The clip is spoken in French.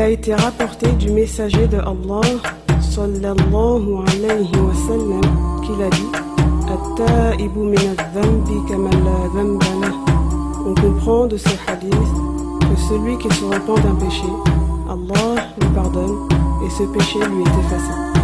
a été rapporté du messager de Allah, sallallahu alayhi wa sallam, qu'il a dit On comprend de ce hadith que celui qui se repent d'un péché, Allah lui pardonne et ce péché lui est effacé.